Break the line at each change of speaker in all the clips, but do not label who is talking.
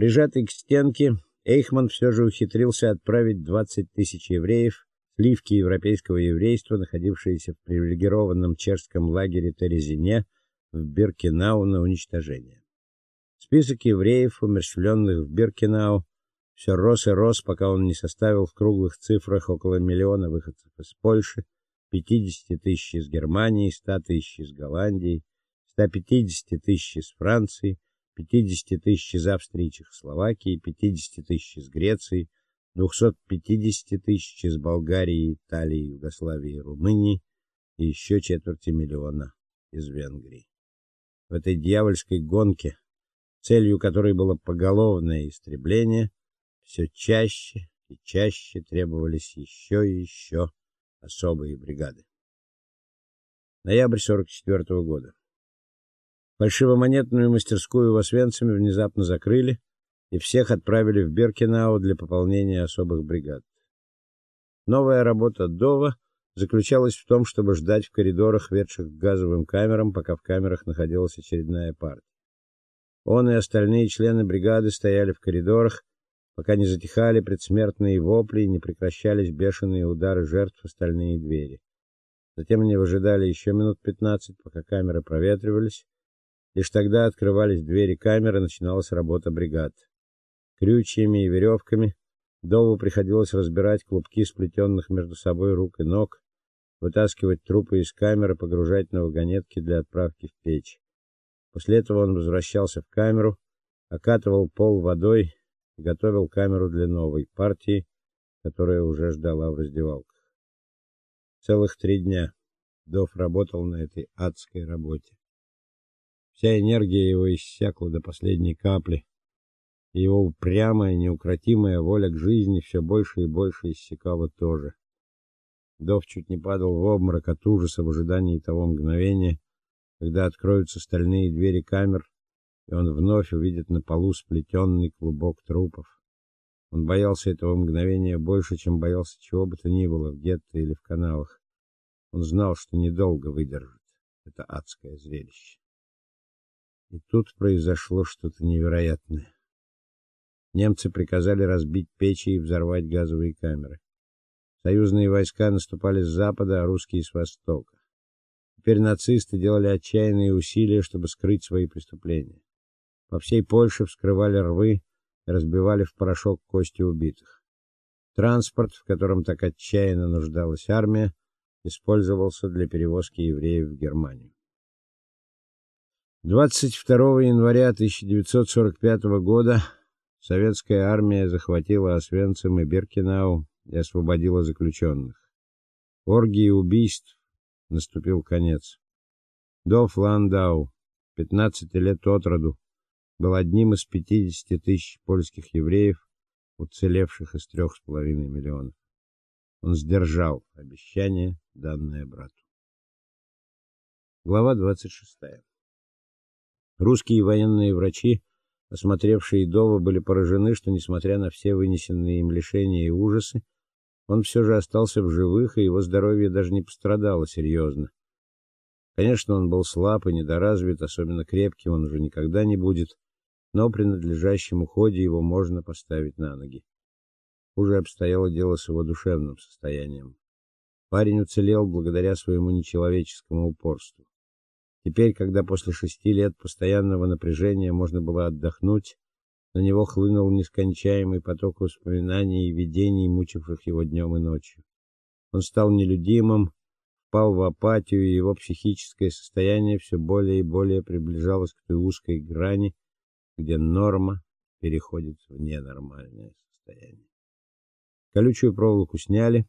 Прижатый к стенке, Эйхман все же ухитрился отправить 20 тысяч евреев, сливки европейского еврейства, находившиеся в привилегированном чешском лагере Терезине, в Биркенау на уничтожение. Список евреев, умерщвленных в Биркенау, все рос и рос, пока он не составил в круглых цифрах около миллиона выходцев из Польши, 50 тысяч из Германии, 100 тысяч из Голландии, 150 тысяч из Франции, 50 тысяч из Австрии и Чехословакии, 50 тысяч из Греции, 250 тысяч из Болгарии, Италии, Югославии и Румынии и еще четверти миллиона из Венгрии. В этой дьявольской гонке, целью которой было поголовное истребление, все чаще и чаще требовались еще и еще особые бригады. Ноябрь 44 -го года. Фальшивомонетную мастерскую в Освенциме внезапно закрыли, и всех отправили в Беркинау для пополнения особых бригад. Новая работа Дова заключалась в том, чтобы ждать в коридорах, ведших к газовым камерам, пока в камерах находилась очередная партия. Он и остальные члены бригады стояли в коридорах, пока не затихали предсмертные вопли и не прекращались бешеные удары жертв в остальные двери. Затем они выжидали еще минут пятнадцать, пока камеры проветривались. Лишь тогда открывались двери камеры, начиналась работа бригад. Крючьями и веревками Дову приходилось разбирать клубки сплетенных между собой рук и ног, вытаскивать трупы из камеры, погружать на вагонетки для отправки в печь. После этого он возвращался в камеру, окатывал пол водой готовил камеру для новой партии, которая уже ждала в раздевалках. Целых три дня Дов работал на этой адской работе. Вся энергия его иссякла до последней капли, его упрямая, неукротимая воля к жизни все больше и больше иссякала тоже. Дов чуть не падал в обморок от ужаса в ожидании того мгновения, когда откроются стальные двери камер, и он вновь увидит на полу сплетенный клубок трупов. Он боялся этого мгновения больше, чем боялся чего бы то ни было в гетто или в каналах. Он знал, что недолго выдержит это адское зрелище. И тут произошло что-то невероятное. Немцы приказали разбить печи и взорвать газовые камеры. Союзные войска наступали с запада, а русские с востока. Теперь нацисты делали отчаянные усилия, чтобы скрыть свои преступления. По всей Польше вскрывали рвы разбивали в порошок кости убитых. Транспорт, в котором так отчаянно нуждалась армия, использовался для перевозки евреев в Германию. 22 января 1945 года советская армия захватила Освенцим и Биркенау и освободила заключенных. Оргии убийств наступил конец. Доф Ландау, 15 лет от роду, был одним из 50 тысяч польских евреев, уцелевших из трех с половиной миллионов. Он сдержал обещание, данное брату. Глава 26. Русские военные врачи, осмотревшие Дова, были поражены, что несмотря на все вынесенные им лишения и ужасы, он все же остался в живых, и его здоровье даже не пострадало серьезно. Конечно, он был слаб и недоразвит, особенно крепким он уже никогда не будет но при надлежащем уходе его можно поставить на ноги. Уже обстояло дело с его душевным состоянием. Парень уцелел благодаря своему нечеловеческому упорству. Теперь, когда после шести лет постоянного напряжения можно было отдохнуть, на него хлынул нескончаемый поток воспоминаний и видений, мучивших его днем и ночью. Он стал нелюдимым, впал в апатию, и его психическое состояние все более и более приближалось к той узкой грани, где норма переходит в ненормальное состояние. Колючую проволоку сняли,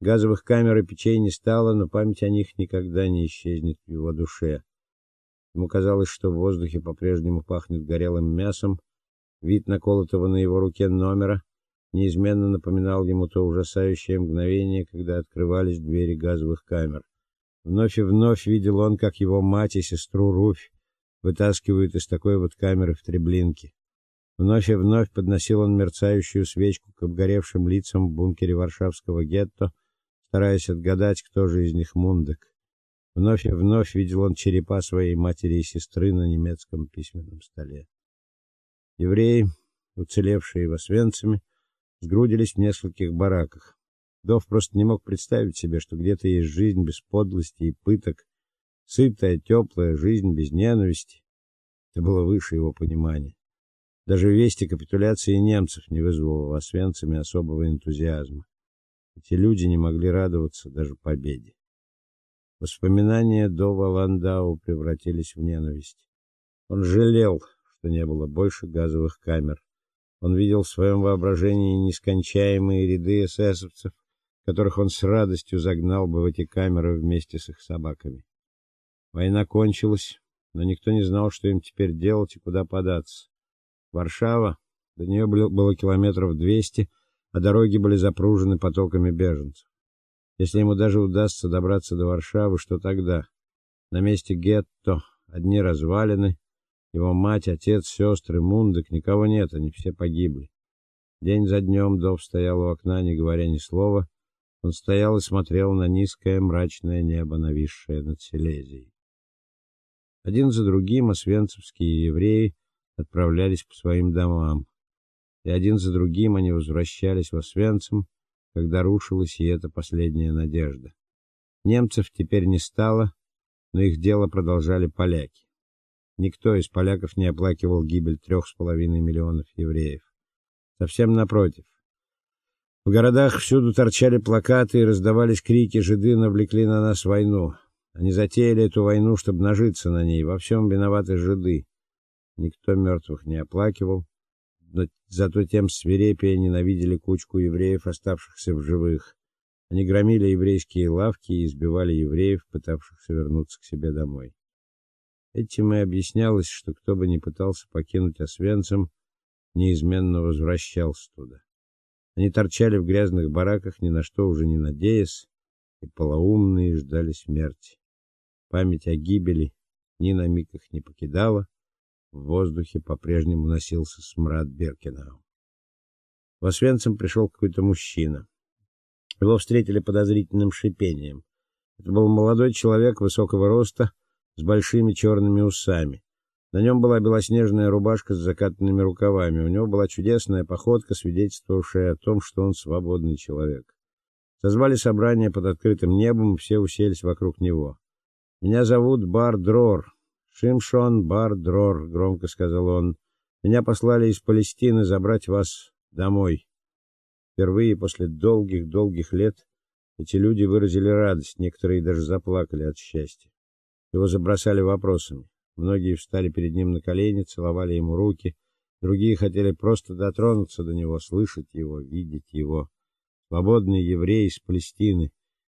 газовых камер и печей не стало, но память о них никогда не исчезнет в его душе. Ему казалось, что в воздухе по-прежнему пахнет горелым мясом. Вид наколотого на его руке номера неизменно напоминал ему то ужасающее мгновение, когда открывались двери газовых камер. Вновь и вновь видел он, как его мать и сестру Руфь вытаскивают из такой вот камеры в Треблинке. Вновь и вновь подносил он мерцающую свечку к обгоревшим лицам в бункере Варшавского гетто, стараясь отгадать, кто же из них мундек. Вновь и вновь видел он черепа своей матери и сестры на немецком письменном столе. Евреи, уцелевшие в Освенциме, сгрудились в нескольких бараках. Дов просто не мог представить себе, что где-то есть жизнь без подлости и пыток, сытая, теплая жизнь без ненависти. Это было выше его понимания. Даже весть о капитуляции немцев не вызвала в Освенциме особого энтузиазма. Эти люди не могли радоваться даже победе. Воспоминания до Валандау превратились в ненависть. Он жалел, что не было больше газовых камер. Он видел в своем воображении нескончаемые ряды эсэсовцев, которых он с радостью загнал бы в эти камеры вместе с их собаками. Война кончилась, но никто не знал, что им теперь делать и куда податься. Варшава, до нее было километров двести, а дороги были запружены потоками беженцев. Если ему даже удастся добраться до Варшавы, что тогда? На месте гетто одни развалины, его мать, отец, сестры, мундок, никого нет, они все погибли. День за днем Дов стоял у окна, не говоря ни слова. Он стоял и смотрел на низкое мрачное небо, нависшее над Силезией. Один за другим освенцимские евреи отправлялись по своим домам, и один за другим они возвращались в Освенцим, когда рушилась и эта последняя надежда. Немцев теперь не стало, но их дело продолжали поляки. Никто из поляков не оплакивал гибель трех с половиной миллионов евреев. Совсем напротив. В городах всюду торчали плакаты и раздавались крики «Жиды навлекли на нас войну». Они затеяли эту войну, чтобы нажиться на ней. Во всем виноваты жиды. Никто мертвых не оплакивал, но зато тем свирепее ненавидели кучку евреев, оставшихся в живых. Они громили еврейские лавки и избивали евреев, пытавшихся вернуться к себе домой. Этим и объяснялось, что кто бы ни пытался покинуть Освенцим, неизменно возвращался туда. Они торчали в грязных бараках, ни на что уже не надеясь, и полоумные ждали смерти. Память о гибели ни на миг их не покидала, в воздухе по-прежнему носился смрад Беркенау. В Освенцим пришел какой-то мужчина. Его встретили подозрительным шипением. Это был молодой человек высокого роста, с большими черными усами. На нем была белоснежная рубашка с закатанными рукавами. У него была чудесная походка, свидетельствовавшая о том, что он свободный человек. Созвали собрание под открытым небом, и все уселись вокруг него. Меня зовут Бар-Дрор. Шимшон Бар-Дрор, громко сказал он. Меня послали из Палестины забрать вас домой. Впервые после долгих-долгих лет эти люди выразили радость, некоторые даже заплакали от счастья. Его забросали вопросами. Многие встали перед ним на колени, целовали ему руки, другие хотели просто дотронуться до него, слышать его, видеть его. Свободный еврей из Палестины,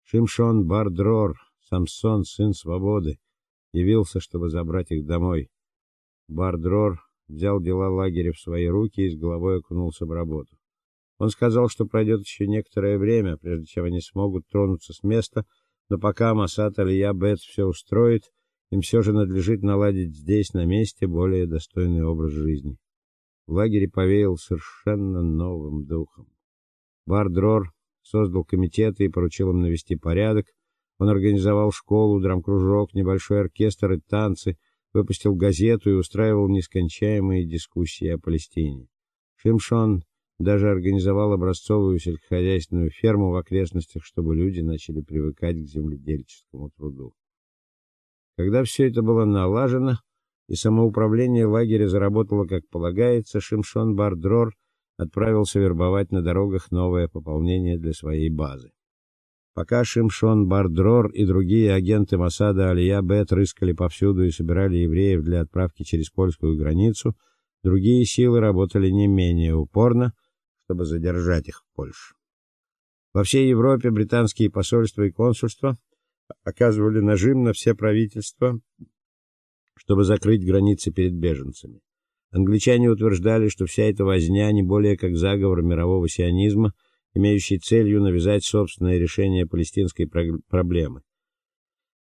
Шимшон Бардрор, Самсон, сын свободы, явился, чтобы забрать их домой. Бардрор взял дела лагеря в свои руки и с головой окунулся в работу. Он сказал, что пройдет еще некоторое время, прежде чем они смогут тронуться с места, но пока Масат Алия Бет все устроит, им все же надлежит наладить здесь, на месте, более достойный образ жизни. В лагере повеял совершенно новым духом. Бардрор создал комитеты и поручил им навести порядок, он организовал школу, драм-кружок, небольшой оркестр и танцы, выпустил газету и устраивал нескончаемые дискуссии о Палестине. Шимшон даже организовал образцовую сельскохозяйственную ферму в окрестностях, чтобы люди начали привыкать к земледельческому труду. Когда все это было налажено и самоуправление лагеря заработало как полагается, Шимшон Бардрор отправился вербовать на дорогах новое пополнение для своей базы. Пока Шимшон Бардрор и другие агенты Масада Алия Бет рыскали повсюду и собирали евреев для отправки через польскую границу, другие силы работали не менее упорно, чтобы задержать их в Польше. Во всей Европе британские посольства и консульства оказывали нажим на все правительства, чтобы закрыть границы перед беженцами. Англичане утверждали, что вся эта возня не более как заговор мирового сионизма – имеющий целью навязать собственное решение палестинской проблемы.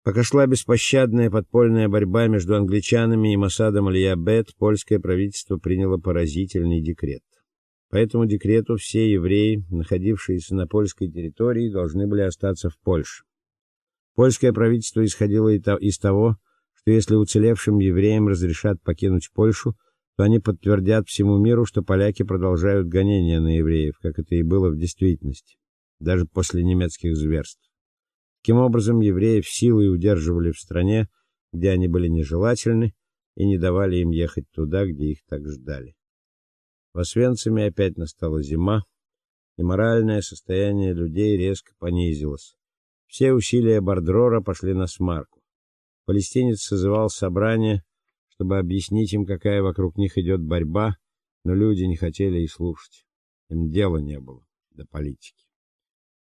Пока шла беспощадная подпольная борьба между англичанами и Масадом Алия-Бет, польское правительство приняло поразительный декрет. По этому декрету все евреи, находившиеся на польской территории, должны были остаться в Польше. Польское правительство исходило из того, что если уцелевшим евреям разрешат покинуть Польшу, то они подтвердят всему миру, что поляки продолжают гонения на евреев, как это и было в действительности, даже после немецких зверств. Таким образом, евреев силой удерживали в стране, где они были нежелательны, и не давали им ехать туда, где их так ждали. В Освенциме опять настала зима, и моральное состояние людей резко понизилось. Все усилия Бардрора пошли на смарку. Палестинец созывал собрание, чтобы объяснить им, какая вокруг них идет борьба, но люди не хотели и слушать. Им дела не было до политики.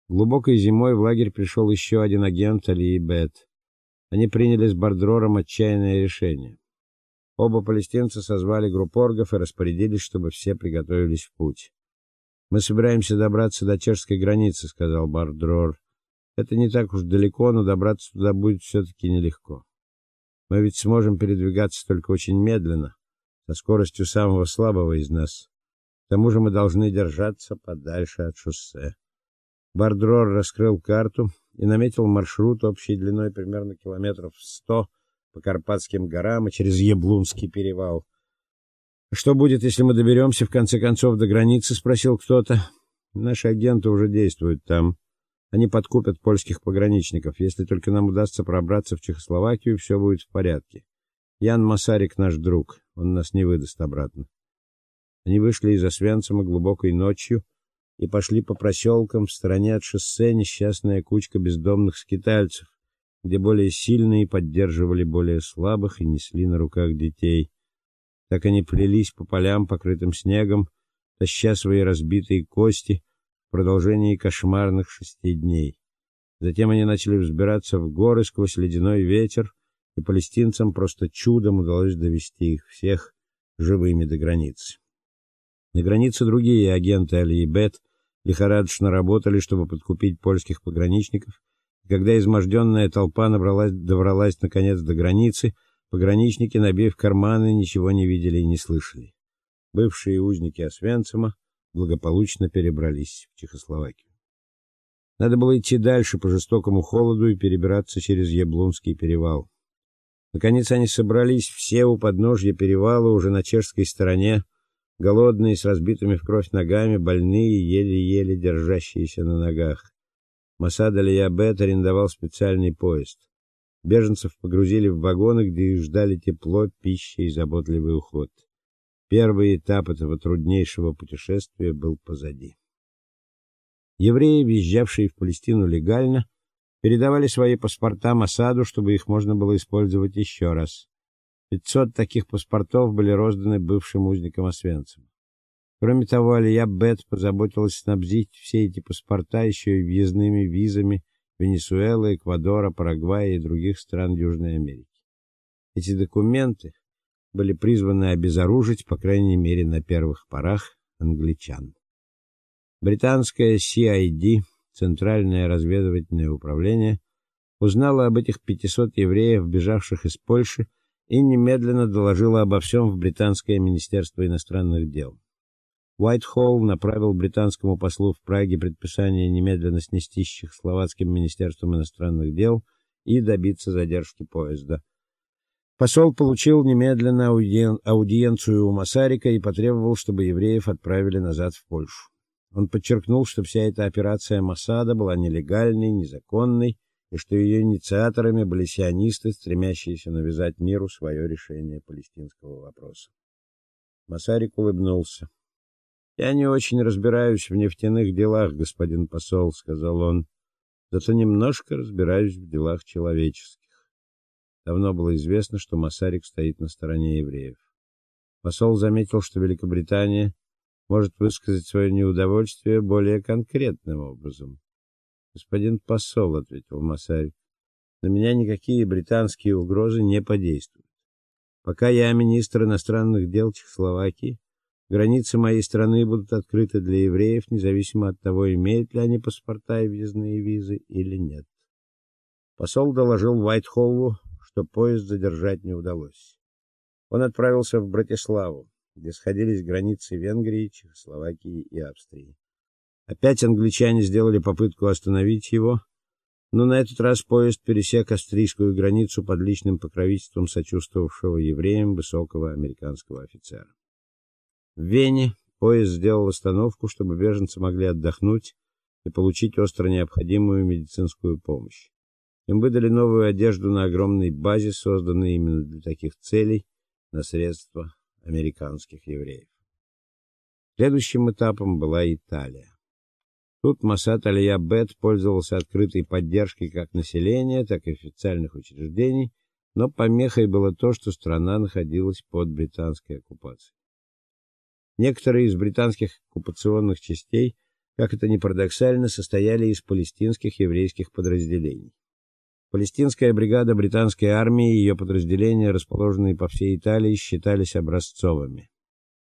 Глубокой зимой в лагерь пришел еще один агент Али Бет. Они приняли с Бардрором отчаянное решение. Оба палестинца созвали группоргов и распорядились, чтобы все приготовились в путь. Мы собираемся добраться до чешской границы, сказал Бардрор. Это не так уж далеко, но добраться туда будет все таки нелегко. Мы ведь сможем передвигаться только очень медленно, со скоростью самого слабого из нас. К тому же мы должны держаться подальше от шоссе. Бардрор раскрыл карту и наметил маршрут общей длиной примерно километров сто по Карпатским горам и через Яблунский перевал. Что будет, если мы доберемся в конце концов до границы, спросил кто-то. Наши агенты уже действуют там. Они подкупят польских пограничников. Если только нам удастся пробраться в Чехословакию, все будет в порядке. Ян Масарик наш друг, он нас не выдаст обратно. Они вышли из Освенцима глубокой ночью и пошли по проселкам в стороне от шоссе несчастная кучка бездомных скитальцев, где более сильные поддерживали более слабых и несли на руках детей. Так они плелись по полям, покрытым снегом, таща свои разбитые кости продолжении кошмарных шести дней. Затем они начали взбираться в горы сквозь ледяной ветер, и палестинцам просто чудом удалось довести их всех живыми до границы. На границе другие агенты Али-Бет лихорадочно работали, чтобы подкупить польских пограничников. И когда изможденная толпа набралась, добралась наконец до границы, пограничники, набив карманы, ничего не видели и не слышали. Бывшие узники Освенцима благополучно перебрались в Чехословакию. Надо было идти дальше по жестокому холоду и перебираться через Яблонский перевал. Наконец они собрались все у подножья перевала уже на чешской стороне, голодные, с разбитыми в кровь ногами, больные, еле-еле держащиеся на ногах. Масад Алиябет арендовал специальный поезд. Беженцев погрузили в вагоны, где их ждали тепло, пища и заботливый уход. Первый этап этого труднейшего путешествия был позади. Евреи, въезжавшие в Палестину легально, передавали свои паспорта Масаду, чтобы их можно было использовать еще раз. 500 таких паспортов были розданы бывшим узникам Освенцима. Кроме того, Алия Бет позаботилась снабдить все эти паспорта еще и въездными визами Венесуэлы, Эквадора, Парагвая и других стран Южной Америки. Эти документы были призваны обезоружить, по крайней мере, на первых порах англичан. Британское CID, Центральное разведывательное управление, узнало об этих 500 евреев, бежавших из Польши, и немедленно доложила обо всем в британское министерство иностранных дел. Уайтхолл направил британскому послу в Праге предписание немедленно снести с чехословацким министерством иностранных дел и добиться задержки поезда. Посол получил немедленно аудиен... аудиенцию у Масарика и потребовал, чтобы евреев отправили назад в Польшу. Он подчеркнул, что вся эта операция Масада была нелегальной, незаконной и что ее инициаторами были сионисты, стремящиеся навязать миру свое решение палестинского вопроса. Масарик улыбнулся. Я не очень разбираюсь в нефтяных делах, господин посол, сказал он. Зато немножко разбираюсь в делах человеческих. Давно было известно, что Масарик стоит на стороне евреев. Посол заметил, что Великобритания может высказать свое неудовольствие более конкретным образом. Господин посол, ответил Масарик. На меня никакие британские угрозы не подействуют. Пока я министр иностранных дел Чехословакии, границы моей страны будут открыты для евреев, независимо от того, имеют ли они паспорта и въездные визы или нет. Посол доложил Уайтхоллу, что поезд задержать не удалось. Он отправился в Братиславу, где сходились границы Венгрии, Чехословакии и Австрии. Опять англичане сделали попытку остановить его, Но на этот раз поезд пересек австрийскую границу под личным покровительством сочувствовавшего евреям высокого американского офицера. В Вене поезд сделал остановку, чтобы беженцы могли отдохнуть и получить остро необходимую медицинскую помощь. Им выдали новую одежду на огромной базе, созданной именно для таких целей, на средства американских евреев. Следующим этапом была Италия. Тут Масад Алия Бет пользовался открытой поддержкой как населения, так и официальных учреждений, но помехой было то, что страна находилась под британской оккупацией. Некоторые из британских оккупационных частей, как это ни парадоксально, состояли из палестинских еврейских подразделений. Палестинская бригада британской армии и ее подразделения, расположенные по всей Италии, считались образцовыми.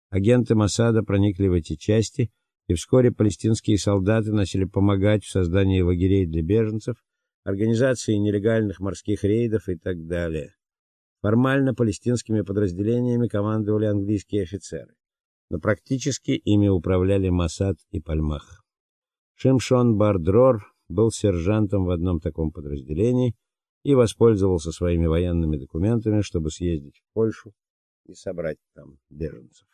Агенты Моссада проникли в эти части и вскоре палестинские солдаты начали помогать в создании лагерей для беженцев, организации нелегальных морских рейдов и так далее. Формально палестинскими подразделениями командовали английские офицеры, но практически ими управляли Масад и Пальмах. Шимшон Бардрор был сержантом в одном таком подразделении и воспользовался своими военными документами, чтобы съездить в Польшу и собрать там беженцев.